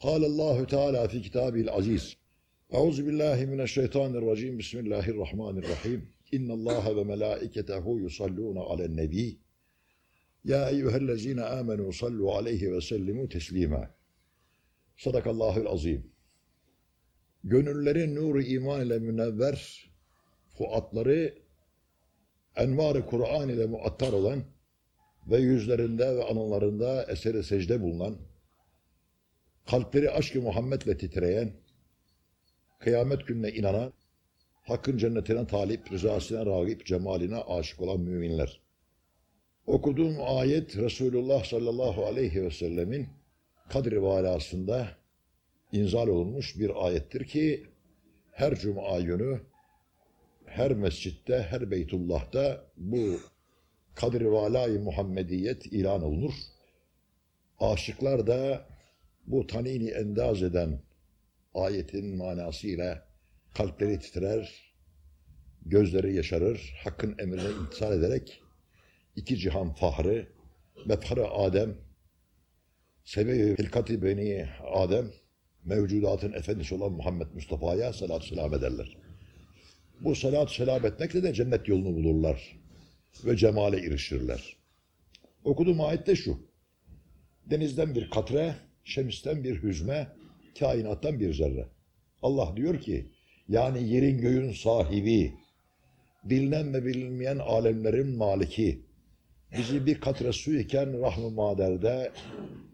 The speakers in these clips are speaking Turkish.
قال الله تعالى في كتابه العزيز أعوذ بالله من الشيطان الرجيم بسم الله الرحمن الرحيم إن الله وملائكته يصلون على النبي يا أيها الذين آمنوا صلوا عليه وسلموا تسليما صدق الله العظيم Gönüllerin nuru iman ile münevver, fuatları envar-ı Kur'an ile muattar olan ve yüzlerinde ve anılarında eseri secde bulunan, kalpleri aşk-ı Muhammed'le titreyen, kıyamet gününe inanan, hakkın cennetine talip, rızasına rağip, cemaline aşık olan müminler. Okuduğum ayet Resulullah sallallahu aleyhi ve sellemin kadri valasında inzal olunmuş bir ayettir ki her cuma günü her mescitte, her beytullah'ta bu kadri valai Muhammediyet ilan olunur. Aşıklar da bu tanini endaz eden ayetin manasıyla kalpleri titrer, gözleri yaşarır, hakkın emrine imtisal ederek iki cihan fahrı, mefhar Adem, sebebi hilkati beni Adem, mevcudatın efendisi olan Muhammed Mustafa'ya salatü selam ederler. Bu salatü selam etmekle de cennet yolunu bulurlar ve cemale erişirler. Okuduğum ayette şu. Denizden bir katre, şemisten bir hüzme, kainattan bir zerre. Allah diyor ki, yani yerin göğün sahibi, bilinen ve bilinmeyen alemlerin maliki, bizi bir katre su iken rahm-ı maderde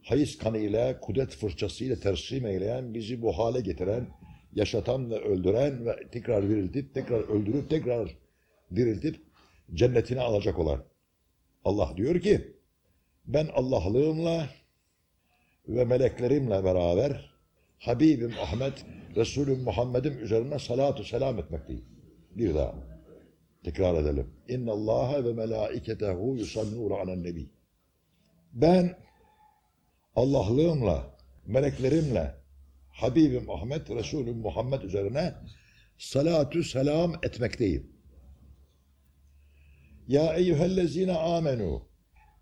hayız kanı ile, kudret fırçası ile tersim eyleyen, bizi bu hale getiren, yaşatan ve öldüren ve tekrar diriltip, tekrar öldürüp, tekrar diriltip cennetine alacak olan. Allah diyor ki, ben Allah'lığımla ve meleklerimle beraber Habibim Ahmet, Resulüm Muhammed'im üzerine salatu selam etmekteyim. Bir daha. Tekrar edelim. İnna Allaha ve melaiketehu yusallûne alen nebi. Ben Allah'lığımla, meleklerimle Habibim Ahmet, Resulüm Muhammed üzerine salatu selam etmekteyim. Ya eyyühellezine amenu.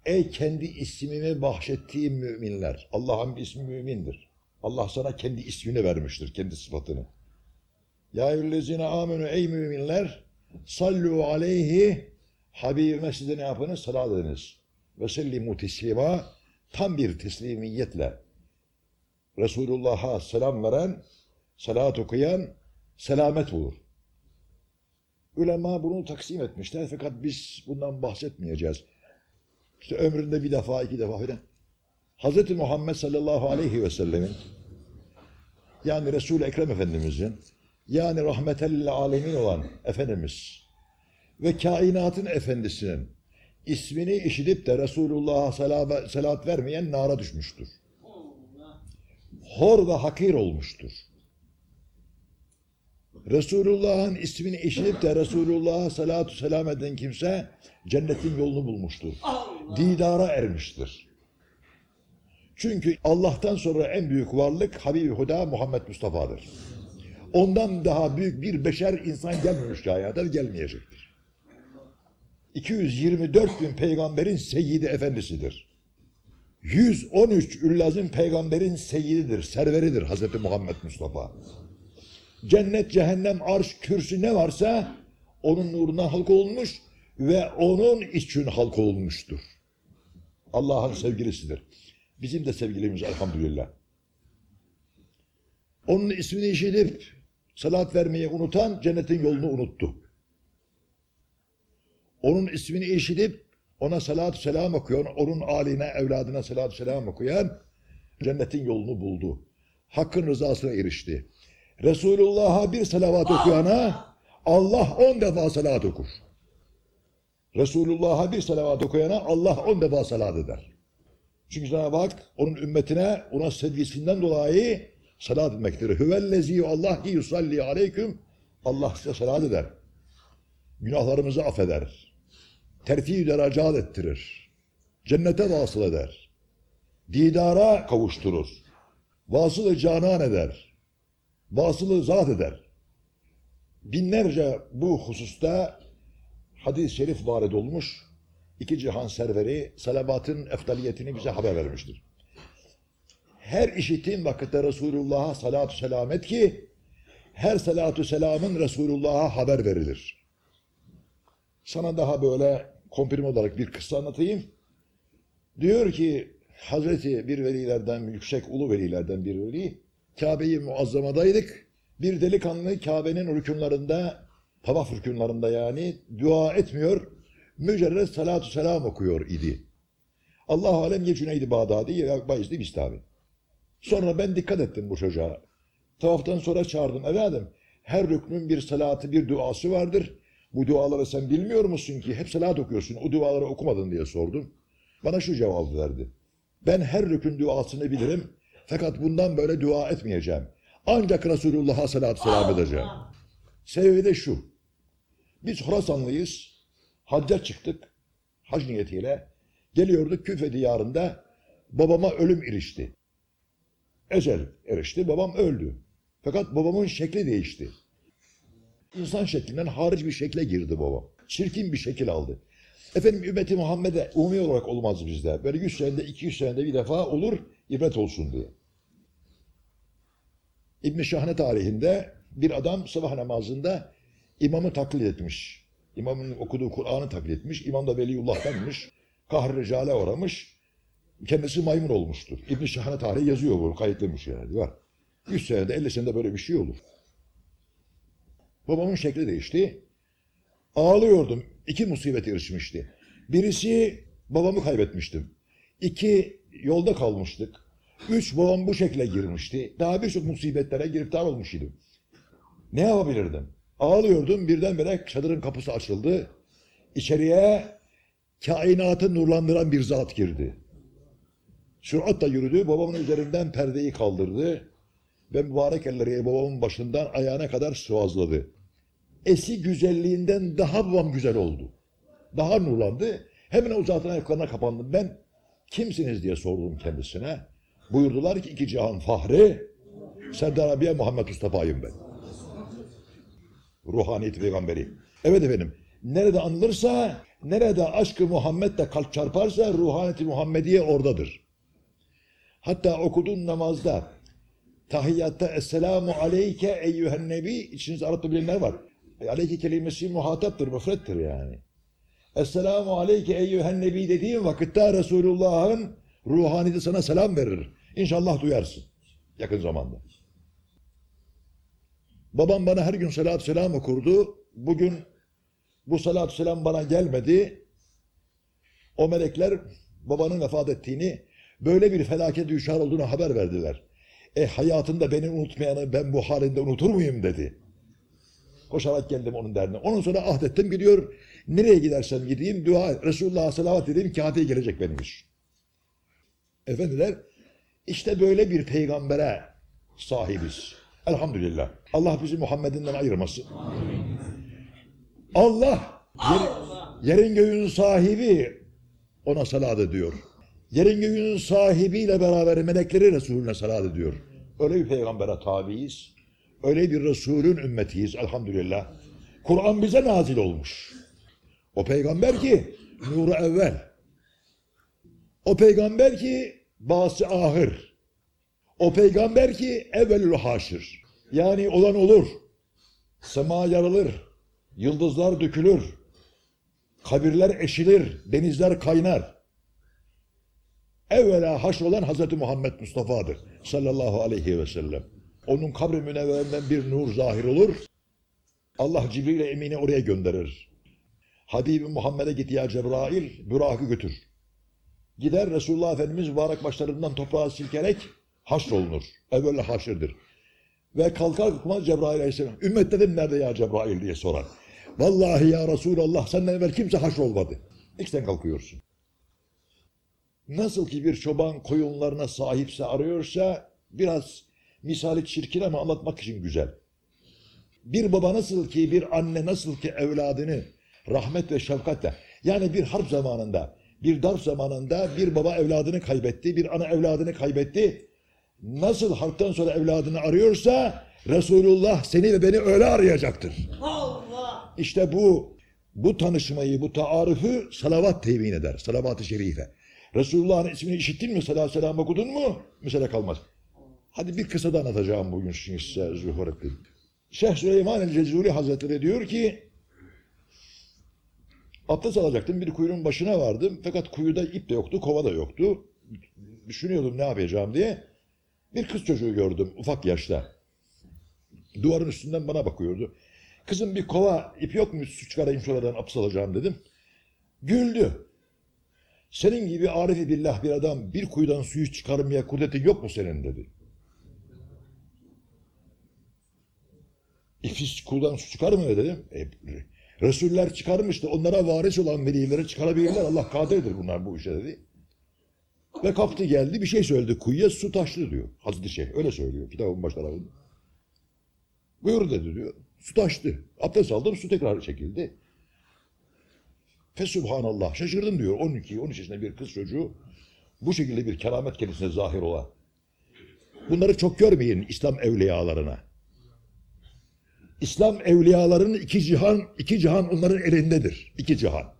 Ey kendi ismimi bahşettiğim müminler. Allah'ın bir ismi mümindir. Allah sana kendi ismini vermiştir, kendi sıfatını. Ya eyyühellezine amenu. Ey müminler. Sallu aleyhi. Habibime size ne yapınız? Salat ediniz. Ve sellimu teslima. Tam bir teslimiyetle. Resulullah'a selam veren, salat okuyan selamet bulur. Ulema bunu taksim etmişler fakat biz bundan bahsetmeyeceğiz. İşte ömründe bir defa, iki defa falan. Hz. Muhammed sallallahu aleyhi ve sellemin yani Resul-i Ekrem Efendimizin yani rahmetellil alemin olan Efendimiz ve kainatın efendisinin ismini işitip de Resulullah'a salat vermeyen nara düşmüştür. Hor ve hakir olmuştur. Resulullah'ın ismini işitip de Resulullah'a salatu selam eden kimse cennetin yolunu bulmuştur. Didara ermiştir. Çünkü Allah'tan sonra en büyük varlık Habibi Huda Muhammed Mustafa'dır. Ondan daha büyük bir beşer insan gelmemiş hayata ve gelmeyecektir. 224 bin peygamberin seyyidi efendisidir. 113 üllazın peygamberin seyyididir, serveridir Hazreti Muhammed Mustafa. Cennet, cehennem, arş, kürsü ne varsa onun nuruna halk olmuş ve onun için halk olmuştur. Allah'ın sevgilisidir. Bizim de sevgilimiz elhamdülillah. Onun ismini işitip salat vermeyi unutan cennetin yolunu unuttu. Onun ismini işitip ona salatü selam okuyan, onun aline, evladına salatü selam okuyan cennetin yolunu buldu. Hakkın rızasına erişti. Resulullah'a bir salavat okuyana Allah on defa salat okur. Resulullah'a bir salavat okuyana Allah on defa salat eder. Çünkü Cenab-ı Hak onun ümmetine ona sevgisinden dolayı salat etmektir. Hüvellezi Allah ki yusalli aleyküm Allah size salat eder. Günahlarımızı affeder. Terfi derecat ettirir. Cennete vasıl eder. Didara kavuşturur. Vasıl-ı canan eder. Vasılı zat eder. Binlerce bu hususta hadis-i şerif varid olmuş. İki cihan serveri salavatın eftaliyetini bize haber vermiştir. her işittiğin vakitte Resulullah'a salatu selam et ki her salatu selamın Resulullah'a haber verilir. Sana daha böyle komprim olarak bir kıssa anlatayım. Diyor ki Hazreti bir velilerden, yüksek ulu velilerden bir veli, Kabe-i Muazzama'daydık. Bir delikanlı Kabe'nin rükunlarında, tavaf rükunlarında yani dua etmiyor, mücerred salatu selam okuyor idi. Allah alem ya Cüneydi Bağdadi ya Bayezid Bistami. Sonra ben dikkat ettim bu çocuğa. Tavaftan sonra çağırdım. Efendim her rüknün bir salatı, bir duası vardır. Bu duaları sen bilmiyor musun ki? Hep salat okuyorsun. O duaları okumadın diye sordum. Bana şu cevabı verdi. Ben her rükün duasını bilirim. Fakat bundan böyle dua etmeyeceğim. Ancak Resulullah'a salatü selam edeceğim. Sebebi de şu. Biz Horasanlıyız. Hacca çıktık. Hac niyetiyle. Geliyorduk Küfe diyarında. Babama ölüm ilişti. Ecel erişti. Babam öldü. Fakat babamın şekli değişti. İnsan şeklinden hariç bir şekle girdi babam. Çirkin bir şekil aldı. Efendim ümmeti Muhammed'e umumi olarak olmaz bizde. Böyle 100 senede 200 senede bir defa olur ibret olsun diye. İbn Şahne tarihinde bir adam sabah namazında imamı taklit etmiş. İmamın okuduğu Kur'an'ı taklit etmiş. İmam da Veliullah'tanmış. Kahr ricale uğramış. Kendisi maymun olmuştur. İbn Şahane tarihi yazıyor bunu. Kayıtlamış yani. Var. 100 senede 50 senede böyle bir şey olur. Babamın şekli değişti. Ağlıyordum. İki musibet erişmişti. Birisi babamı kaybetmiştim. İki yolda kalmıştık. Üç babam bu şekle girmişti. Daha birçok musibetlere giriftar olmuş idim. Ne yapabilirdim? Ağlıyordum. Birdenbire çadırın kapısı açıldı. İçeriye kainatı nurlandıran bir zat girdi. Süratle yürüdü. Babamın üzerinden perdeyi kaldırdı. Ve mübarek elleri babamın başından ayağına kadar sıvazladı. Esi güzelliğinden daha babam güzel oldu. Daha nurlandı. Hemen o zatın ayaklarına kapandım. Ben kimsiniz diye sordum kendisine. Buyurdular ki iki cihan fahri Serdar abiye Muhammed Mustafa'yım ben. Ruhaniyet peygamberi. Evet efendim. Nerede anılırsa, nerede aşkı Muhammed'le kalp çarparsa ruhaniyeti Muhammediye oradadır. Hatta okuduğun namazda tahiyyatta Esselamu aleyke eyyühen nebi içiniz Arapça bilenler var. E, aleyke kelimesi muhataptır, müfrettir yani. Esselamu aleyke eyyühen nebi dediğin vakitte Resulullah'ın ruhaniyeti sana selam verir. İnşallah duyarsın yakın zamanda. Babam bana her gün salatü selam okurdu. Bugün bu salatü selam bana gelmedi. O melekler babanın vefat ettiğini, böyle bir felaket düşar olduğunu haber verdiler. E hayatında beni unutmayanı ben bu halinde unutur muyum dedi. Koşarak geldim onun derdine. Onun sonra ahdettim gidiyor. Nereye gidersem gideyim dua Resulullah'a salavat edeyim kâhate gelecek benim iş. Efendiler işte böyle bir peygambere sahibiz. Elhamdülillah. Allah bizi Muhammed'inden ayırmasın. Allah yer, yerin göğün sahibi ona salat ediyor. Yerin göğün sahibiyle beraber melekleri Resulüne salat ediyor. Öyle bir peygambere tabiiz. Öyle bir Resulün ümmetiyiz elhamdülillah. Kur'an bize nazil olmuş. O peygamber ki nuru evvel. O peygamber ki bası ahır. O peygamber ki evvelül haşir. Yani olan olur. Sema yarılır. Yıldızlar dökülür. Kabirler eşilir. Denizler kaynar. Evvela haşr olan Hazreti Muhammed Mustafa'dır. Sallallahu aleyhi ve sellem. Onun kabri münevverinden bir nur zahir olur. Allah Cibril Emin'i oraya gönderir. Habibi Muhammed'e git ya Cebrail, Burak'ı götür. Gider Resulullah Efendimiz mübarek başlarından toprağa silkerek haşrolunur. Evvel haşırdır. Ve kalkar kalkmaz Cebrail Aleyhisselam. Ümmet dedim nerede ya Cebrail diye sorar. Vallahi ya Resulallah senden evvel kimse haşrolmadı. İlk sen kalkıyorsun. Nasıl ki bir çoban koyunlarına sahipse arıyorsa biraz misali çirkin ama anlatmak için güzel. Bir baba nasıl ki bir anne nasıl ki evladını rahmet ve şefkatle yani bir harp zamanında bir darp zamanında bir baba evladını kaybetti, bir ana evladını kaybetti. Nasıl harpten sonra evladını arıyorsa Resulullah seni ve beni öyle arayacaktır. Allah. İşte bu bu tanışmayı, bu taarrufu salavat temin eder. Salavat-ı şerife. Resulullah'ın ismini işittin mi? Sallallahu aleyhi ve sellem okudun mu? Mesele kalmaz. Hadi bir kısa da anlatacağım bugün size Zührettin. Şeyh Süleyman el-Cezuri Hazretleri diyor ki abdest alacaktım bir kuyunun başına vardım fakat kuyuda ip de yoktu kova da yoktu. Düşünüyordum ne yapacağım diye. Bir kız çocuğu gördüm ufak yaşta. Duvarın üstünden bana bakıyordu. Kızım bir kova ip yok mu su çıkarayım şuradan abdest alacağım dedim. Güldü. Senin gibi arifi billah bir adam bir kuyudan suyu çıkarmaya kudretin yok mu senin dedi. İpsiz kuyudan su çıkarmıyor dedim. E, Resuller çıkarmıştı. Onlara varis olan velileri çıkarabilirler. Allah kadirdir bunlar bu işe dedi. Ve kalktı geldi bir şey söyledi kuyuya su taştı diyor. Hazreti Şeyh öyle söylüyor kitabın baş tarafında. Buyur dedi diyor. Su taştı. Abdest aldım su tekrar çekildi. Fesubhanallah şaşırdım diyor 12-13 yaşında bir kız çocuğu bu şekilde bir keramet kendisine zahir ola. Bunları çok görmeyin İslam evliyalarına. İslam evliyalarının iki cihan, iki cihan onların elindedir. İki cihan.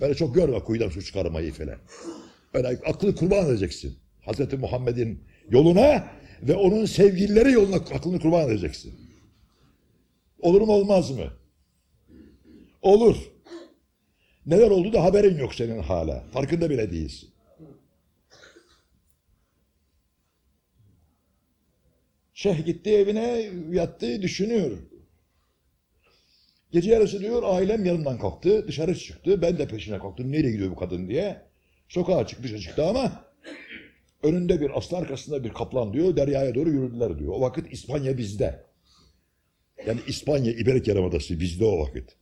Böyle çok görme kuyudan su çıkarmayı falan. Böyle aklı kurban edeceksin. Hazreti Muhammed'in yoluna ve onun sevgilileri yoluna aklını kurban edeceksin. Olur mu olmaz mı? Olur. Neler oldu da haberin yok senin hala. Farkında bile değilsin. Şeyh gitti evine yattı düşünüyor. Gece yarısı diyor ailem yanımdan kalktı dışarı çıktı. Ben de peşine kalktım nereye gidiyor bu kadın diye. Sokağa çık dışarı çıktı ama önünde bir aslan arkasında bir kaplan diyor deryaya doğru yürüdüler diyor. O vakit İspanya bizde. Yani İspanya İberik Yarımadası bizde o vakit.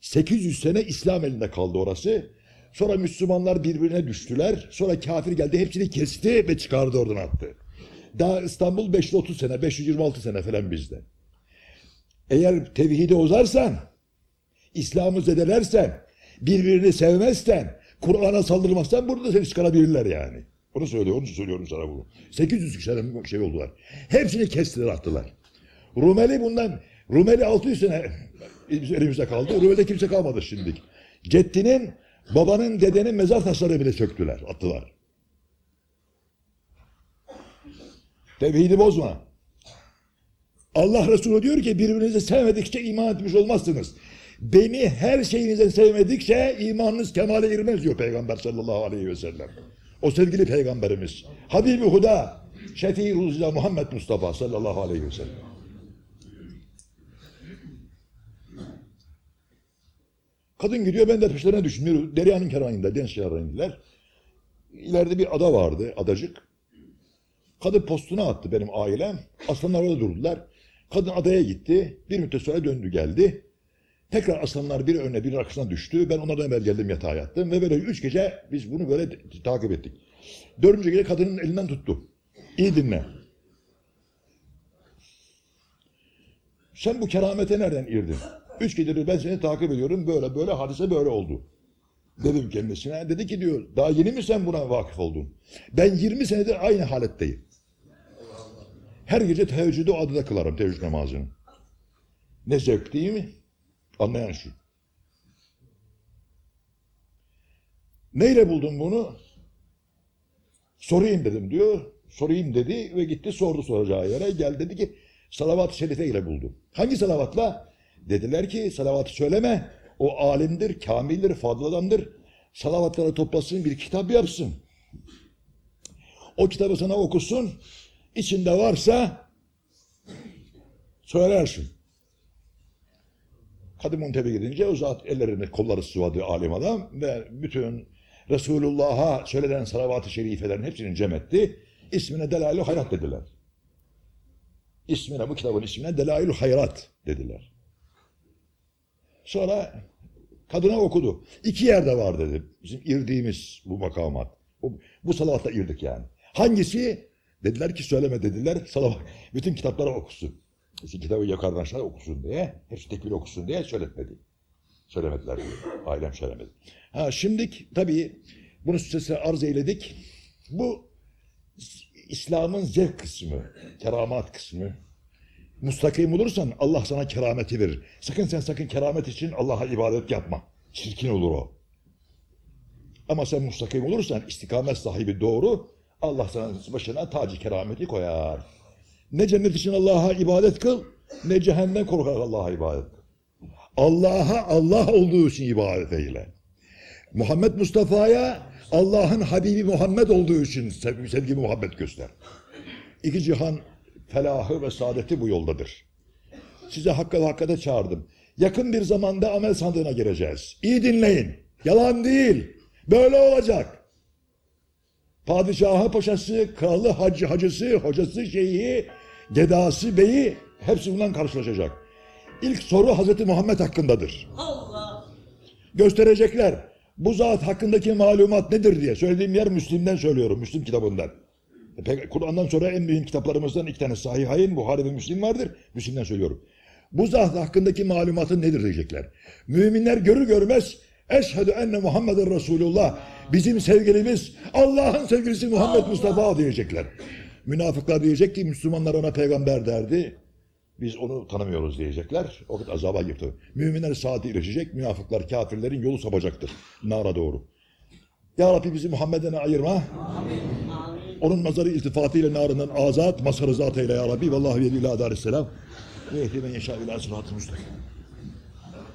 800 sene İslam elinde kaldı orası. Sonra Müslümanlar birbirine düştüler. Sonra kafir geldi hepsini kesti ve çıkardı oradan attı. Daha İstanbul 530 sene, 526 sene falan bizde. Eğer tevhidi ozarsan, İslam'ı zedelersen, birbirini sevmezsen, Kur'an'a saldırmazsan burada seni çıkarabilirler yani. Onu söylüyor, onu söylüyorum sana bunu. 800 sene şey oldular. Hepsini kestiler attılar. Rumeli bundan, Rumeli 600 sene elimizde kaldı. Rumeli'de kimse kalmadı şimdi. Ceddinin, babanın, dedenin mezar taşları bile söktüler, attılar. Tevhidi bozma. Allah Resulü diyor ki birbirinizi sevmedikçe iman etmiş olmazsınız. Beni her şeyinize sevmedikçe imanınız kemale ermez diyor Peygamber sallallahu aleyhi ve sellem. O sevgili Peygamberimiz. Habibi Huda, Şefii Ruzda Muhammed Mustafa sallallahu aleyhi ve sellem. Kadın gidiyor ben de peşlerine düştüm. Derya'nın kenarında deniz kenarına. İleride bir ada vardı, adacık. Kadın postuna attı benim ailem. Aslanlar orada durdular. Kadın adaya gitti. Bir müddet sonra döndü geldi. Tekrar aslanlar biri önüne biri arkasına düştü. Ben onlardan evvel geldim yatağa yattım. Ve böyle üç gece biz bunu böyle takip ettik. Dördüncü gece kadının elinden tuttu. İyi dinle. Sen bu keramete nereden irdin? Üç gecedir ben seni takip ediyorum. Böyle böyle hadise böyle oldu. Dedim kendisine. Dedi ki diyor daha yeni mi sen buna vakıf oldun? Ben 20 senedir aynı haletteyim. Her gece teheccüdü adada kılarım teheccüd namazını. Ne zevk değil mi? Anlayan şu. Neyle buldun bunu? Sorayım dedim diyor. Sorayım dedi ve gitti sordu soracağı yere. Gel dedi ki salavat-ı şerife ile buldum. Hangi salavatla? Dediler ki salavatı söyleme. O alimdir, kamildir, fadıl adamdır. Salavatları toplasın, bir kitap yapsın. O kitabı sana okusun. İçinde varsa söylersin. Kadı Muntebi gidince o zat ellerini kolları sıvadı alim adam ve bütün Resulullah'a söylenen salavat-ı şerifelerin hepsini cem etti. İsmine Delail-i Hayrat dediler. İsmine bu kitabın ismine Delail-i Hayrat dediler. Sonra kadına okudu. İki yerde var dedi. Bizim irdiğimiz bu makamat. Bu, bu salavatta irdik yani. Hangisi? Dediler ki söyleme dediler. Salavat. Bütün kitapları okusun. İşte kitabı yukarıdan aşağı okusun diye. Hepsi tekbir okusun diye söyletmedi. Söylemediler diyor. Ailem söylemedi. Ha şimdilik tabii bunu size arz eyledik. Bu İslam'ın zevk kısmı, keramat kısmı. Mustakim olursan Allah sana kerameti verir. Sakın sen sakın keramet için Allah'a ibadet yapma. Çirkin olur o. Ama sen mustakim olursan, istikamet sahibi doğru, Allah sana başına tacı kerameti koyar. Ne cennet için Allah'a ibadet kıl, ne cehennem korkar Allah'a ibadet. Allah'a Allah olduğu için ibadet eyle. Muhammed Mustafa'ya Allah'ın Habibi Muhammed olduğu için sevgi, sevgi muhabbet göster. İki cihan felahı ve saadeti bu yoldadır. Size hakka hakikate çağırdım. Yakın bir zamanda amel sandığına gireceğiz. İyi dinleyin. Yalan değil. Böyle olacak. Padişahı, paşası, kralı, hacı, hacısı, hocası, şeyhi, gedası, beyi hepsi bundan karşılaşacak. İlk soru Hazreti Muhammed hakkındadır. Allah. Gösterecekler. Bu zat hakkındaki malumat nedir diye. Söylediğim yer Müslim'den söylüyorum. Müslim kitabından. E, Kur'an'dan sonra en büyük kitaplarımızdan iki tane Sahihayn, Buhari ve Müslim vardır. Müslim'den söylüyorum. Bu zat hakkındaki malumatın nedir diyecekler. Müminler görür görmez Eşhedü enne Muhammeden Resulullah. Bizim sevgilimiz Allah'ın sevgilisi Muhammed Mustafa diyecekler. Münafıklar diyecek ki Müslümanlar ona peygamber derdi. Biz onu tanımıyoruz diyecekler. O vakit azaba girdi. Müminler saati erişecek, münafıklar, kafirlerin yolu sapacaktır. Nara doğru. Ya Rabbi bizi Muhammed'den ayırma. Onun nazarı iltifatıyla narından azat, masarı zat eyle ya Rabbi. Vallahi ve ilâ darisselam. Ve ehli men yeşâ ilâ sıratı müstakim.